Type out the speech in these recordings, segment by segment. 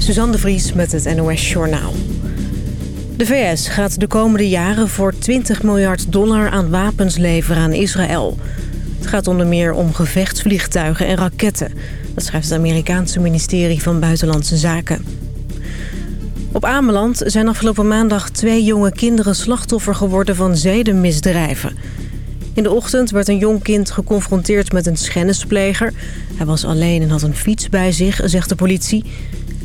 Suzanne de Vries met het NOS Journaal. De VS gaat de komende jaren voor 20 miljard dollar aan wapens leveren aan Israël. Het gaat onder meer om gevechtsvliegtuigen en raketten. Dat schrijft het Amerikaanse ministerie van Buitenlandse Zaken. Op Ameland zijn afgelopen maandag twee jonge kinderen slachtoffer geworden van zedenmisdrijven. In de ochtend werd een jong kind geconfronteerd met een schennispleger. Hij was alleen en had een fiets bij zich, zegt de politie.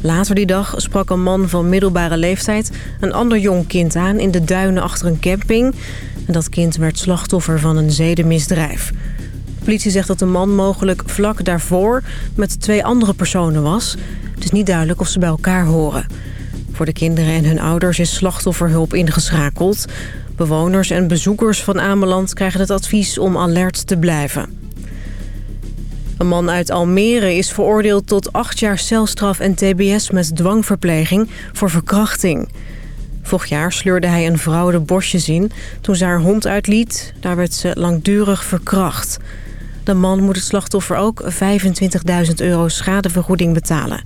Later die dag sprak een man van middelbare leeftijd een ander jong kind aan in de duinen achter een camping. En dat kind werd slachtoffer van een zedenmisdrijf. De politie zegt dat de man mogelijk vlak daarvoor met twee andere personen was. Het is niet duidelijk of ze bij elkaar horen. Voor de kinderen en hun ouders is slachtofferhulp ingeschakeld. Bewoners en bezoekers van Ameland krijgen het advies om alert te blijven. Een man uit Almere is veroordeeld tot acht jaar celstraf en tbs met dwangverpleging voor verkrachting. Vorig jaar sleurde hij een vrouw de bosjes in toen ze haar hond uitliet. Daar werd ze langdurig verkracht. De man moet het slachtoffer ook 25.000 euro schadevergoeding betalen.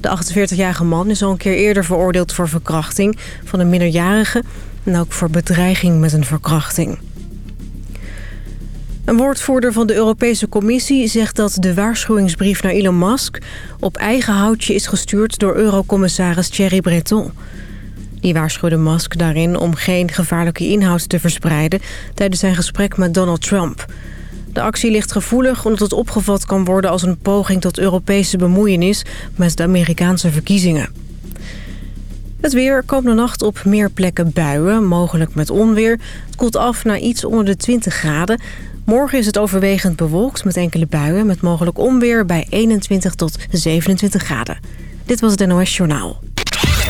De 48-jarige man is al een keer eerder veroordeeld voor verkrachting van een minderjarige... en ook voor bedreiging met een verkrachting. Een woordvoerder van de Europese Commissie zegt dat de waarschuwingsbrief naar Elon Musk... op eigen houtje is gestuurd door eurocommissaris Thierry Breton. Die waarschuwde Musk daarin om geen gevaarlijke inhoud te verspreiden... tijdens zijn gesprek met Donald Trump... De actie ligt gevoelig omdat het opgevat kan worden als een poging tot Europese bemoeienis met de Amerikaanse verkiezingen. Het weer komende nacht op meer plekken buien, mogelijk met onweer. Het koelt af naar iets onder de 20 graden. Morgen is het overwegend bewolkt met enkele buien... met mogelijk onweer bij 21 tot 27 graden. Dit was het NOS Journaal.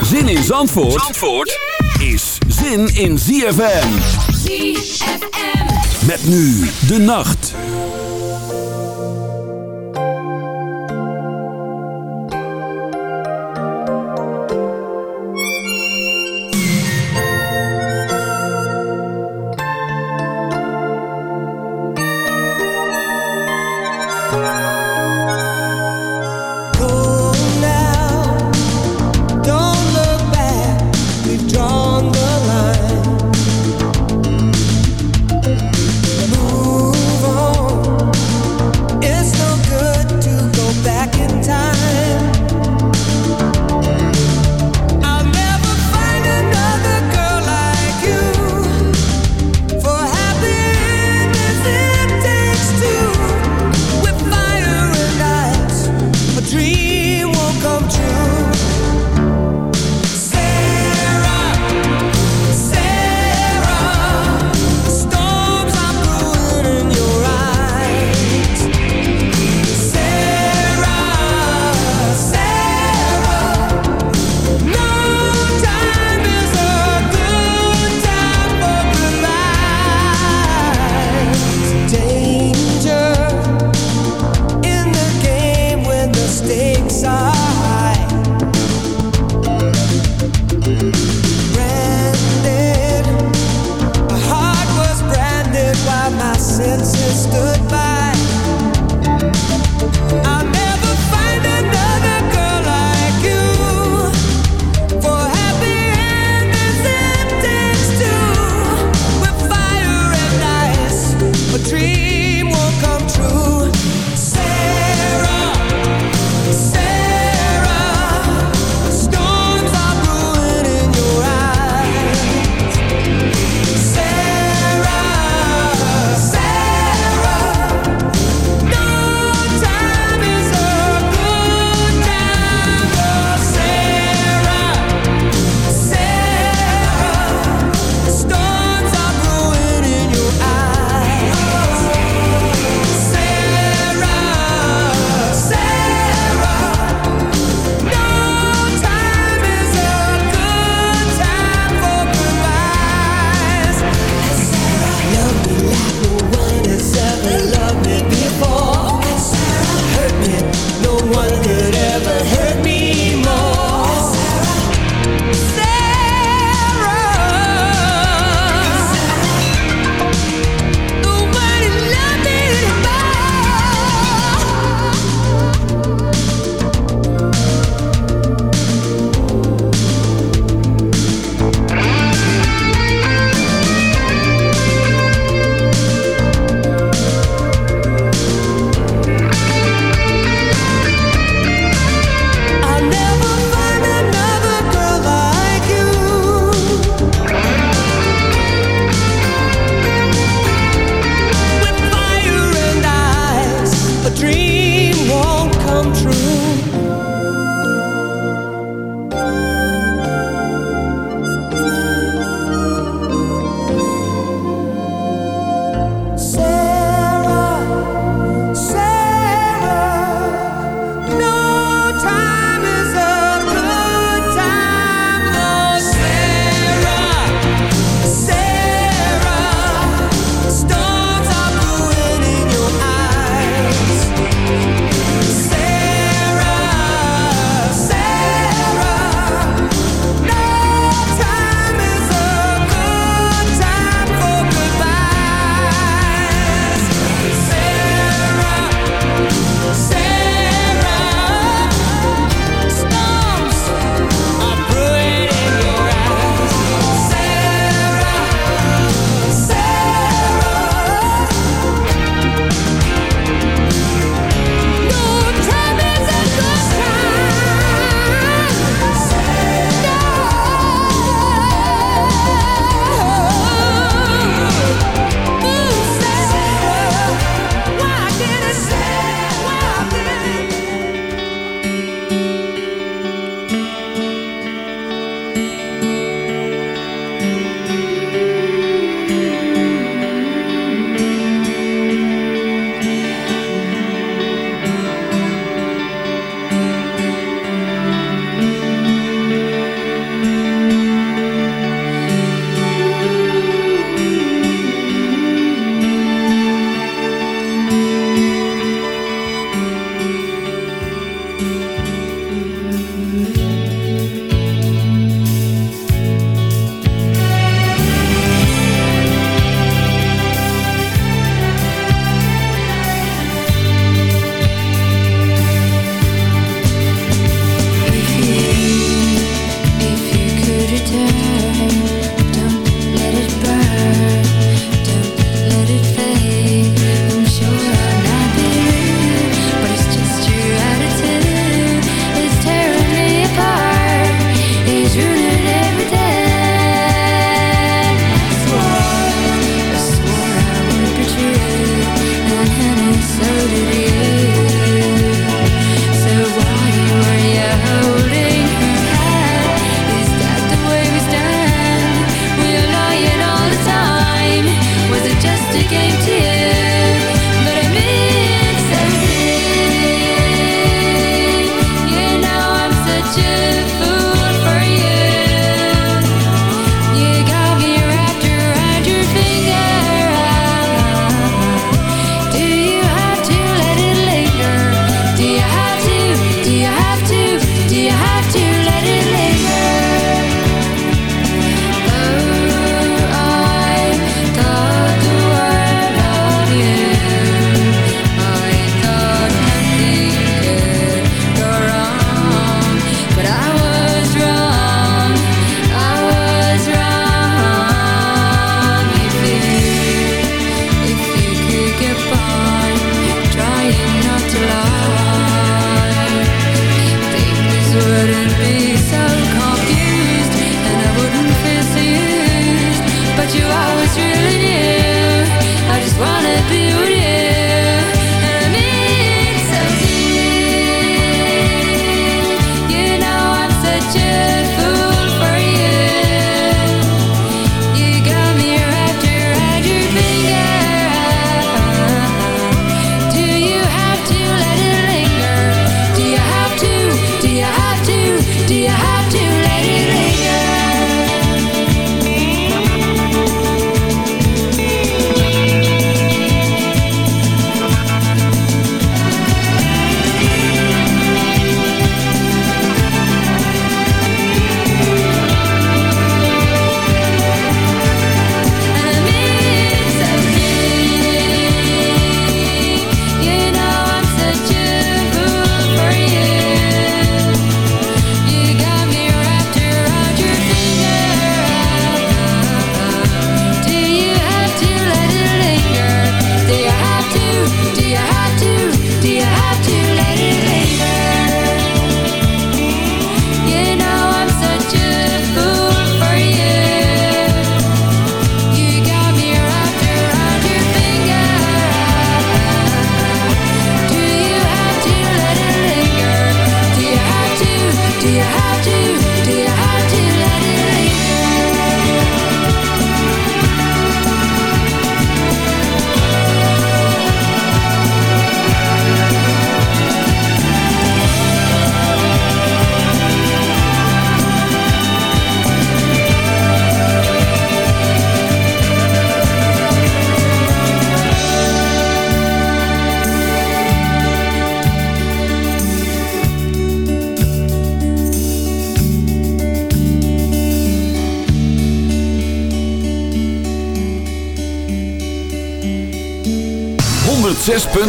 Zin in Zandvoort, Zandvoort is zin in ZFM. ZFM. Met nu de nacht.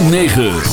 106.9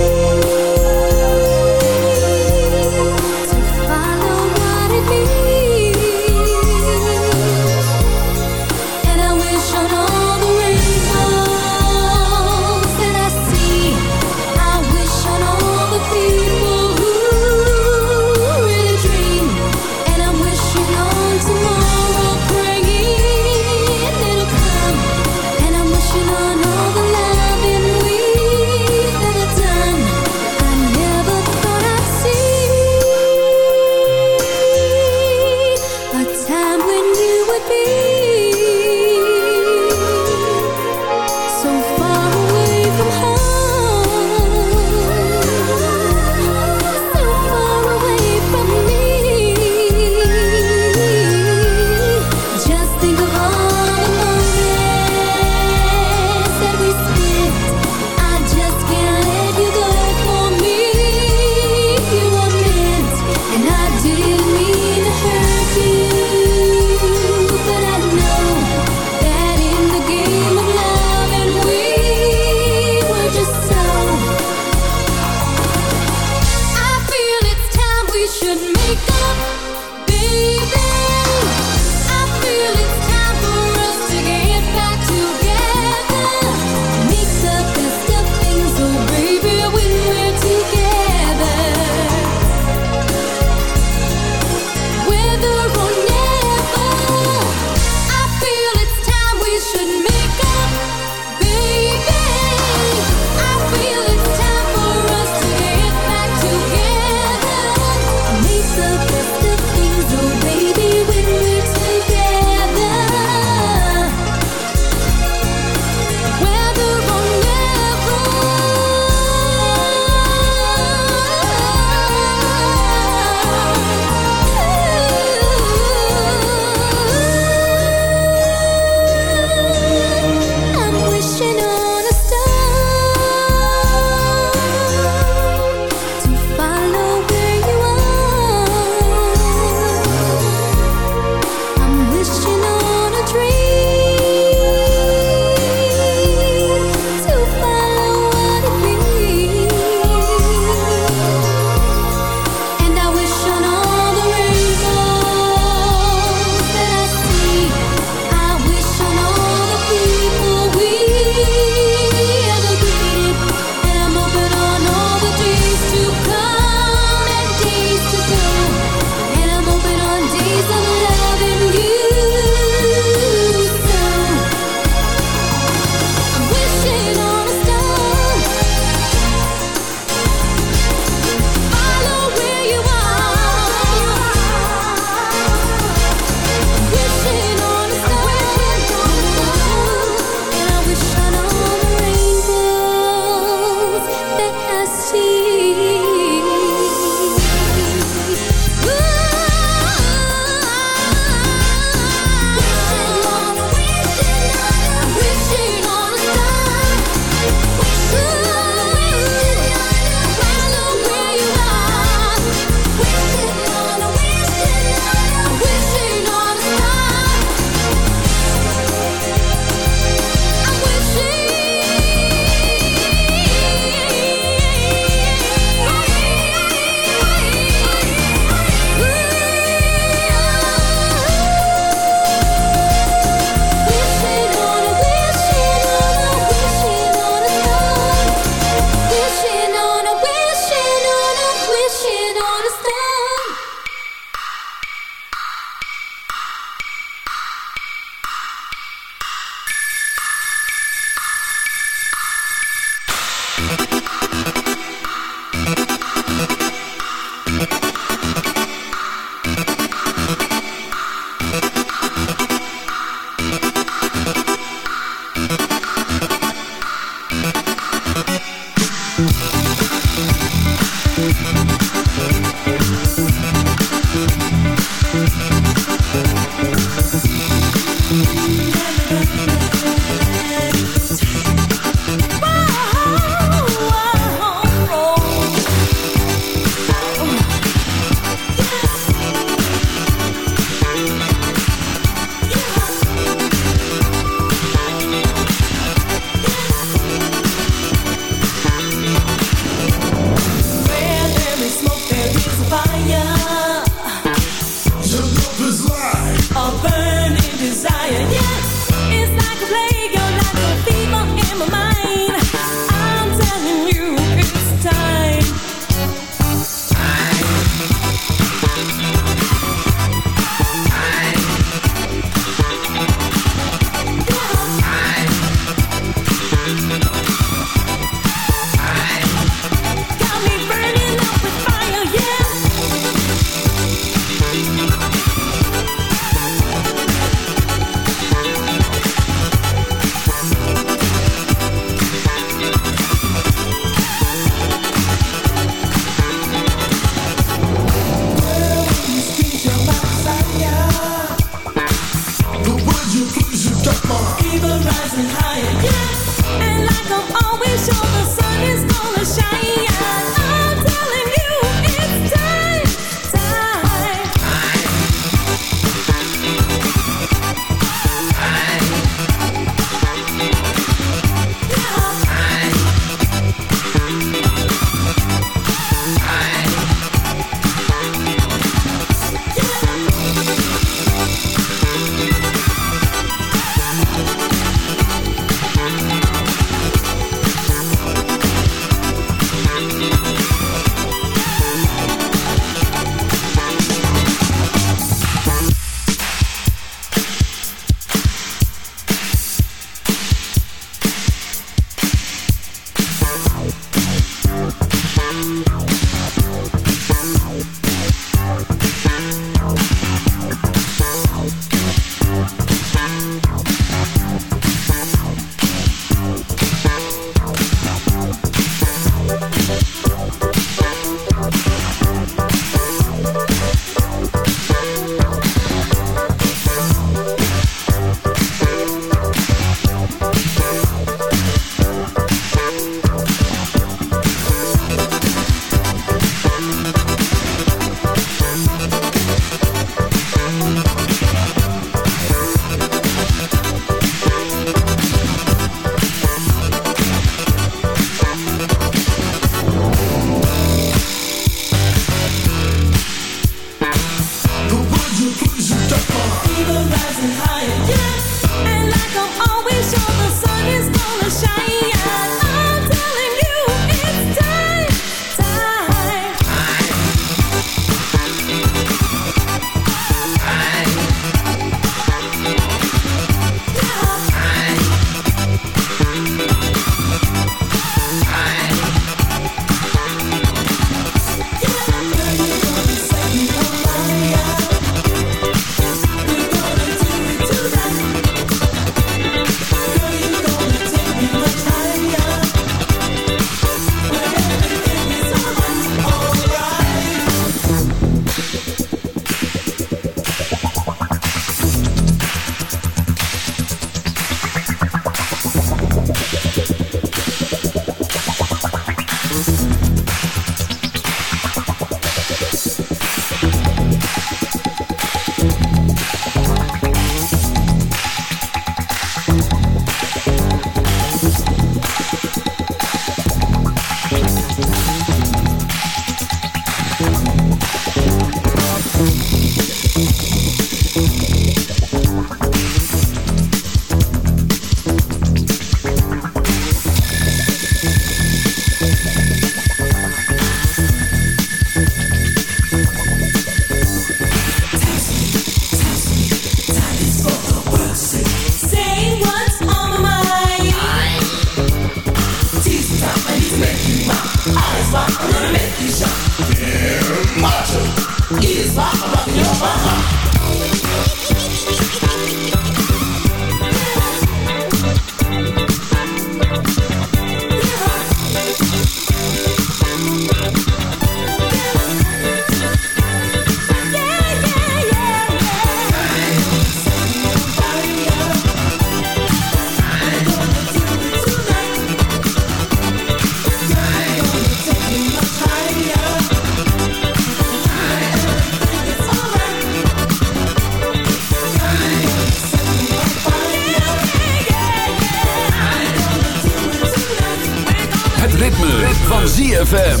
van ZFM.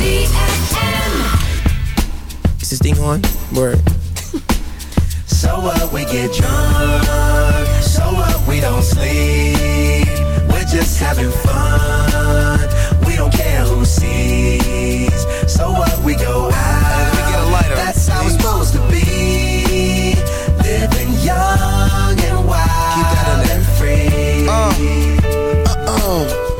Is this thing on? Word. so what, we get drunk. So what, we don't sleep. We're just having fun. We don't care who sees. So what, we go out. we get a lighter, That's how it's supposed to be. Living young and wild and free. Uh, uh-uh.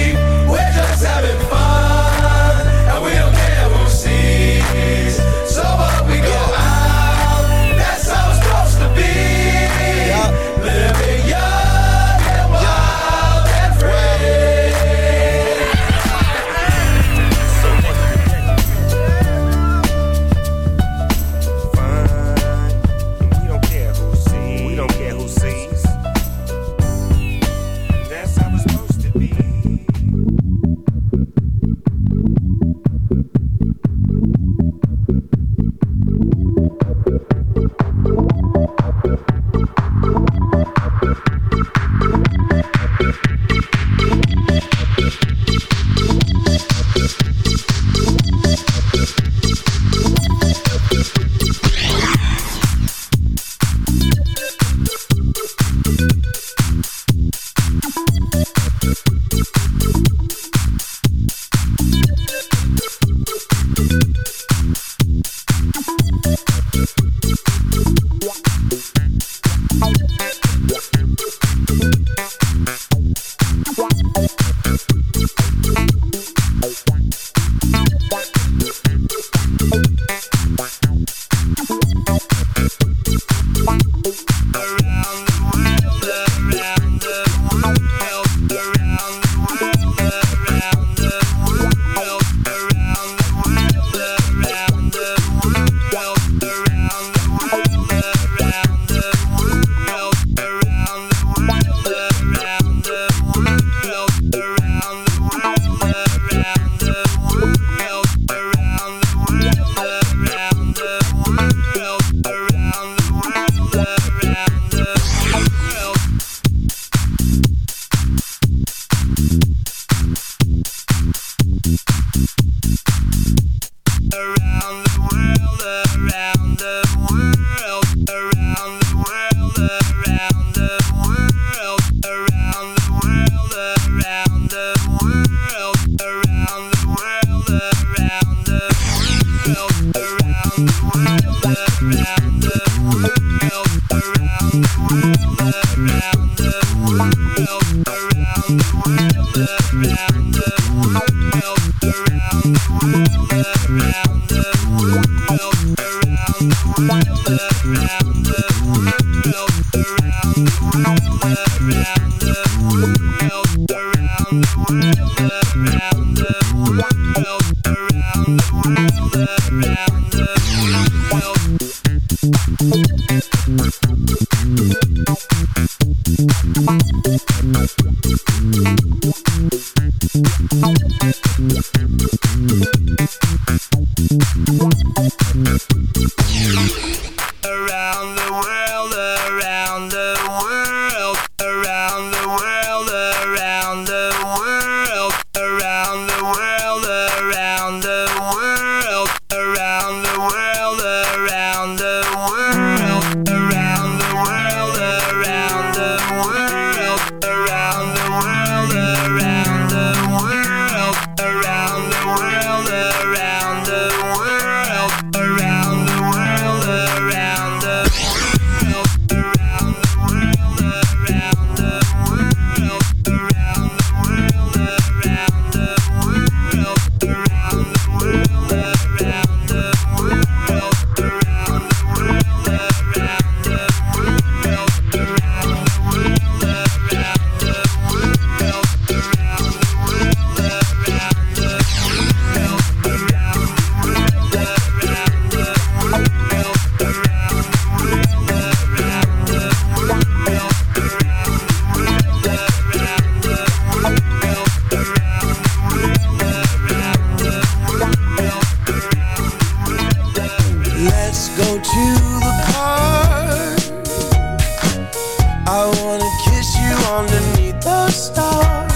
I wanna kiss you underneath the stars.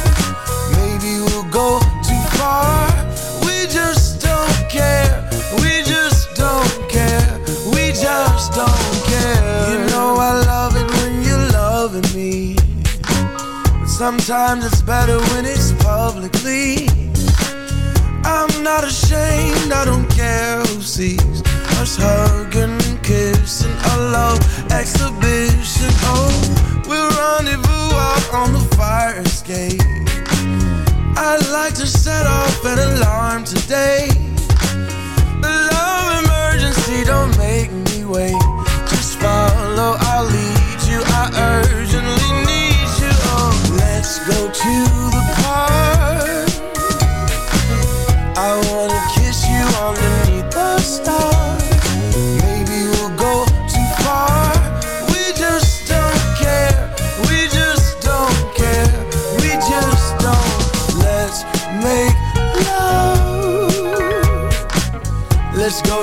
Maybe we'll go too far. We just don't care. We just don't care. We just don't care. You know I love it when you're loving me. But sometimes it's better when it's publicly. I'm not ashamed, I don't care who sees Us hugging and kissing, a love exhibition, oh rendezvous out on the fire escape. I'd like to set off an alarm today. A love emergency, don't make me wait. Just follow, I'll lead you, I urge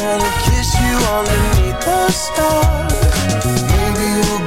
wanna kiss you underneath the stars. Maybe we'll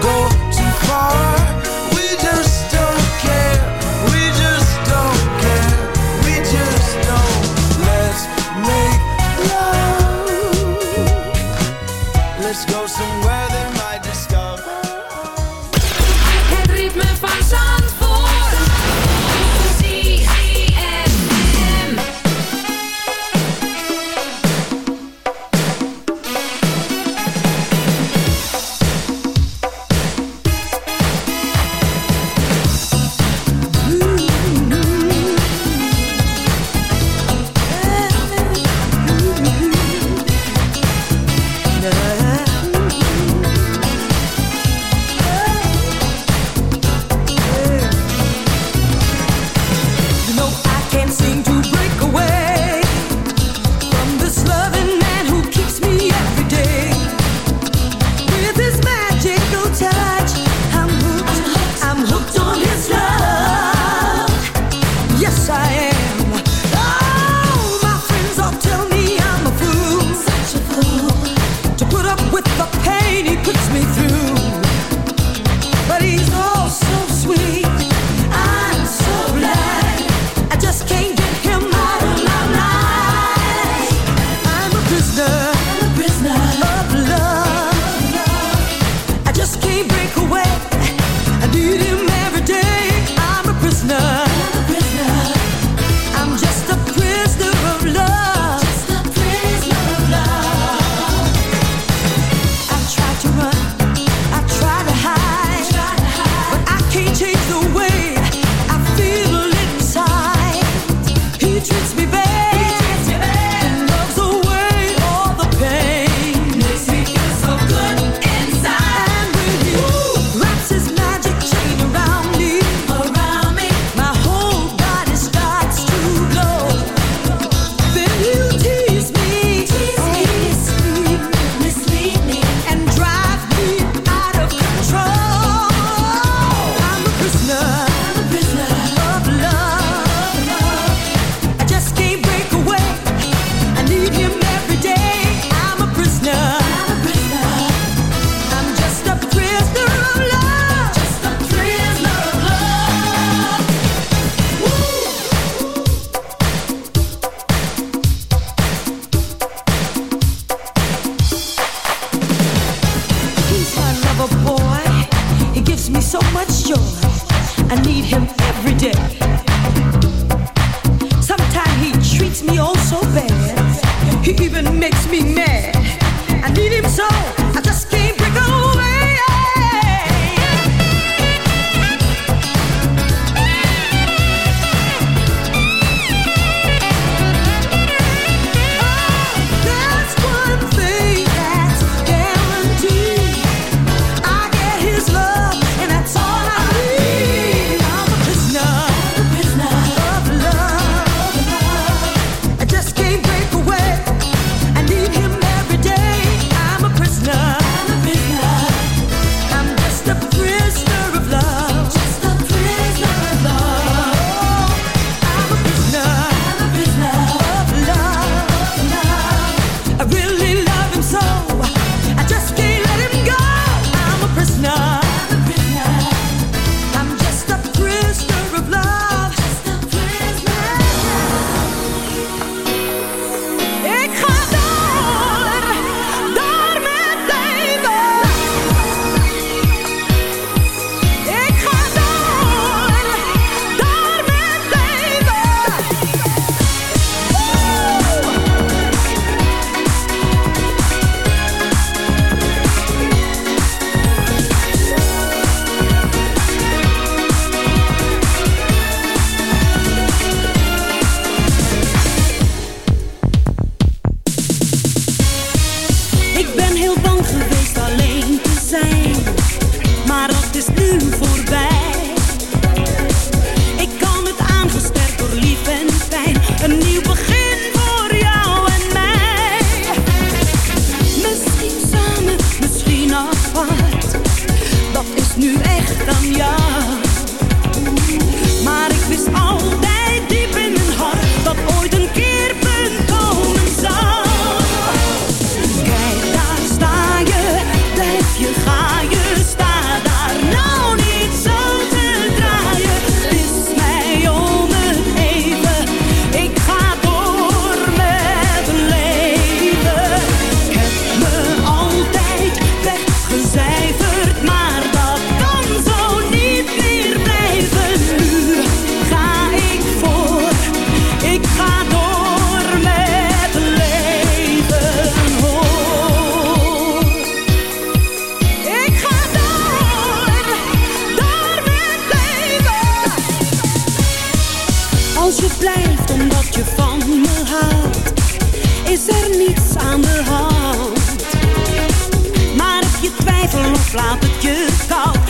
je blijft omdat je van me houdt, is er niets aan de hand. Maar als je twijfel of laat het je koud?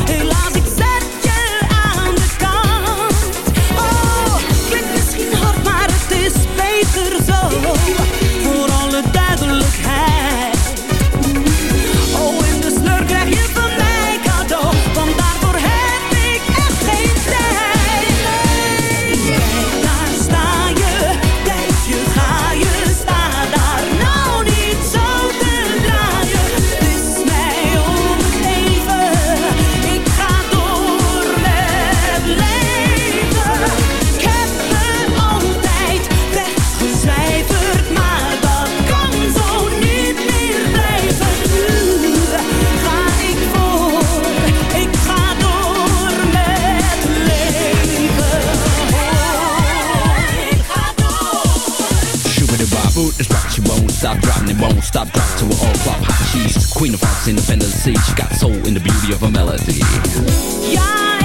Queen of Rocks, independent seed. She got soul in the beauty of a melody. Yeah!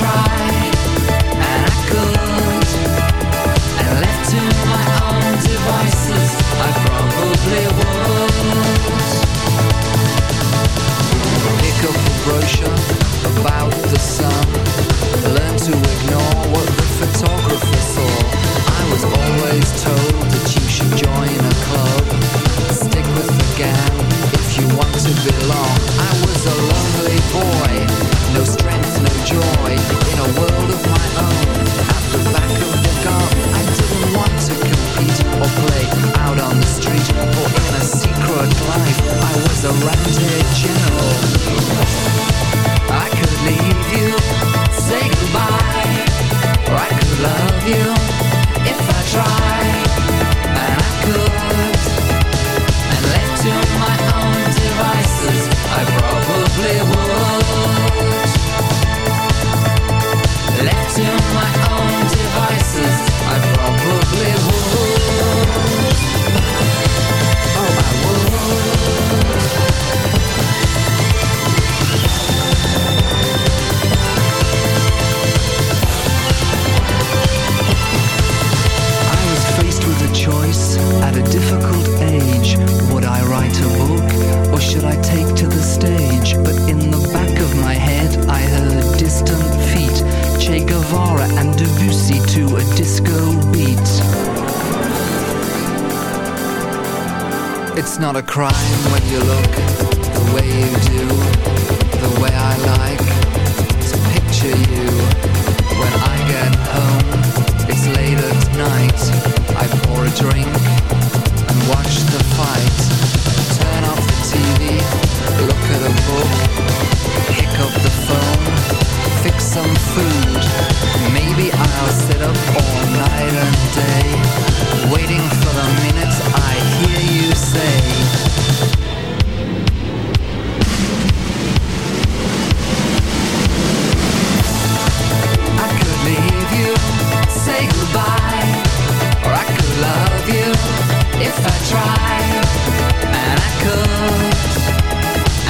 try. a drink and watch the fight. Turn the TV, look at a book, pick up the phone, fix some food. Maybe I'll sit up all night and day, waiting for the minute I hear you say. say goodbye if I tried And I could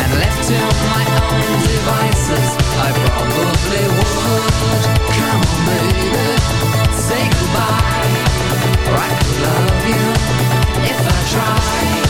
And left to my own devices I probably would. Come on baby Say goodbye. Or I could love you. If I tried